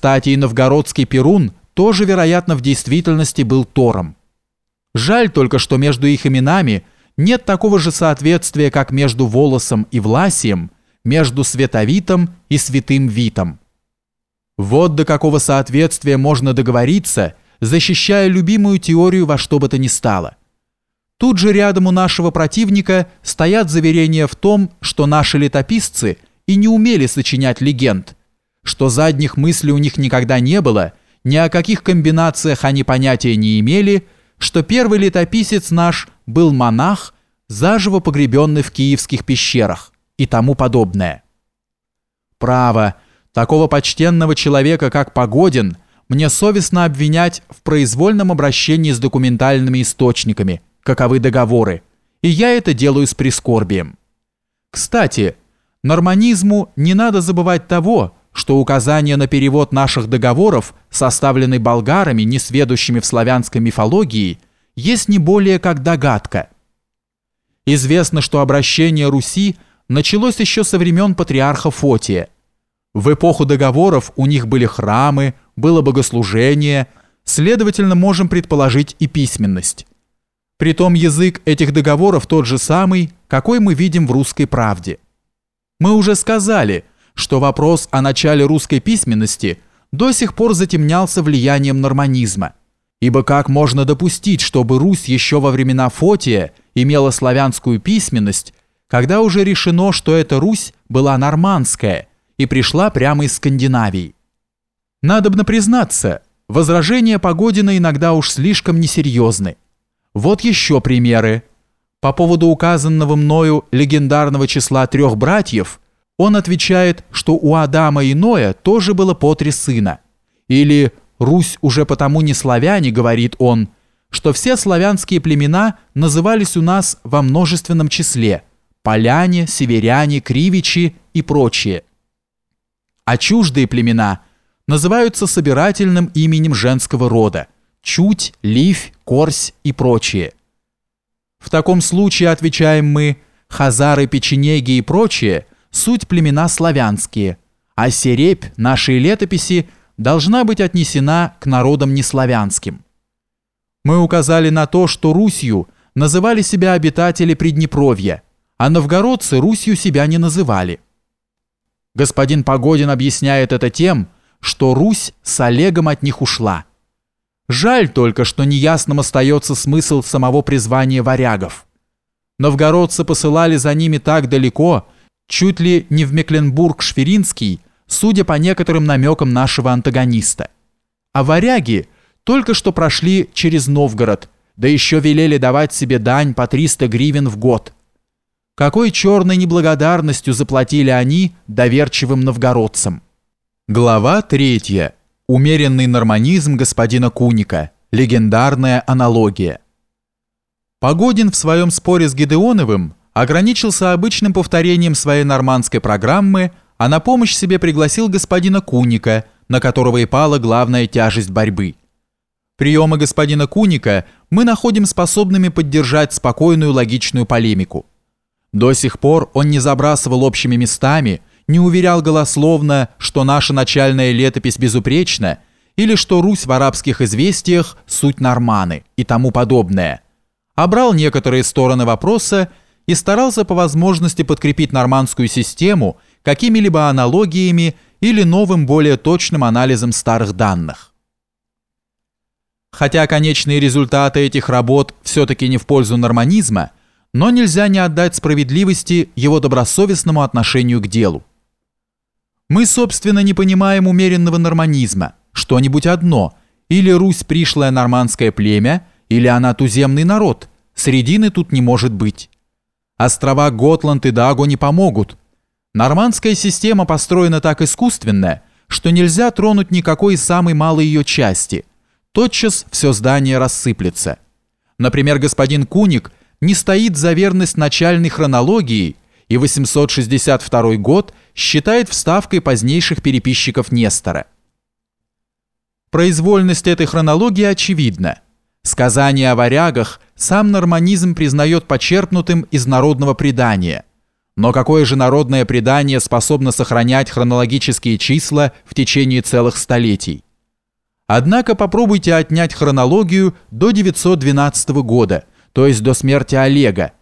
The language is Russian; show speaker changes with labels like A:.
A: Кстати, и новгородский Перун тоже, вероятно, в действительности был Тором. Жаль только, что между их именами нет такого же соответствия, как между Волосом и Власием, между Световитом и Святым Витом. Вот до какого соответствия можно договориться, защищая любимую теорию во что бы то ни стало. Тут же рядом у нашего противника стоят заверения в том, что наши летописцы и не умели сочинять легенд, что задних мыслей у них никогда не было, ни о каких комбинациях они понятия не имели, что первый летописец наш был монах, заживо погребенный в киевских пещерах и тому подобное. Право, такого почтенного человека, как Погодин, мне совестно обвинять в произвольном обращении с документальными источниками, каковы договоры, и я это делаю с прискорбием. Кстати, норманизму не надо забывать того, что указание на перевод наших договоров, составленный болгарами, несведущими в славянской мифологии, есть не более как догадка. Известно, что обращение Руси началось еще со времен патриарха Фотия. В эпоху договоров у них были храмы, было богослужение, следовательно, можем предположить и письменность. Притом язык этих договоров тот же самый, какой мы видим в русской правде. Мы уже сказали – что вопрос о начале русской письменности до сих пор затемнялся влиянием норманизма. Ибо как можно допустить, чтобы Русь еще во времена Фотия имела славянскую письменность, когда уже решено, что эта Русь была нормандская и пришла прямо из Скандинавии? Надобно признаться, возражения Погодина иногда уж слишком несерьезны. Вот еще примеры. По поводу указанного мною легендарного числа трех братьев – он отвечает, что у Адама и Ноя тоже было по три сына. Или «Русь уже потому не славяне», говорит он, что все славянские племена назывались у нас во множественном числе – поляне, северяне, кривичи и прочие. А чуждые племена называются собирательным именем женского рода – чуть, ливь, корсь и прочие. В таком случае, отвечаем мы, хазары, печенеги и прочие – суть племена славянские, а серепь нашей летописи должна быть отнесена к народам неславянским. Мы указали на то, что Русью называли себя обитатели Приднепровья, а новгородцы Русью себя не называли. Господин Погодин объясняет это тем, что Русь с Олегом от них ушла. Жаль только, что неясным остается смысл самого призвания варягов. Новгородцы посылали за ними так далеко, чуть ли не в Мекленбург-Шверинский, судя по некоторым намекам нашего антагониста. А варяги только что прошли через Новгород, да еще велели давать себе дань по 300 гривен в год. Какой черной неблагодарностью заплатили они доверчивым новгородцам. Глава 3. Умеренный норманизм господина Куника. Легендарная аналогия. Погодин в своем споре с Гедеоновым ограничился обычным повторением своей нормандской программы, а на помощь себе пригласил господина Куника, на которого и пала главная тяжесть борьбы. Приемы господина Куника мы находим способными поддержать спокойную логичную полемику. До сих пор он не забрасывал общими местами, не уверял голословно, что наша начальная летопись безупречна, или что Русь в арабских известиях – суть норманы и тому подобное, а брал некоторые стороны вопроса и старался по возможности подкрепить нормандскую систему какими-либо аналогиями или новым более точным анализом старых данных. Хотя конечные результаты этих работ все-таки не в пользу норманизма, но нельзя не отдать справедливости его добросовестному отношению к делу. Мы, собственно, не понимаем умеренного норманизма, что-нибудь одно, или Русь пришлое нормандское племя, или она туземный народ, средины тут не может быть. Острова Готланд и Даго не помогут. Нормандская система построена так искусственно, что нельзя тронуть никакой самой малой ее части. Тотчас все здание рассыплется. Например, господин Куник не стоит за верность начальной хронологии и 862 год считает вставкой позднейших переписчиков Нестора. Произвольность этой хронологии очевидна. Сказание о варягах сам норманизм признает почерпнутым из народного предания, Но какое же народное предание способно сохранять хронологические числа в течение целых столетий? Однако попробуйте отнять хронологию до 912 года, то есть до смерти Олега,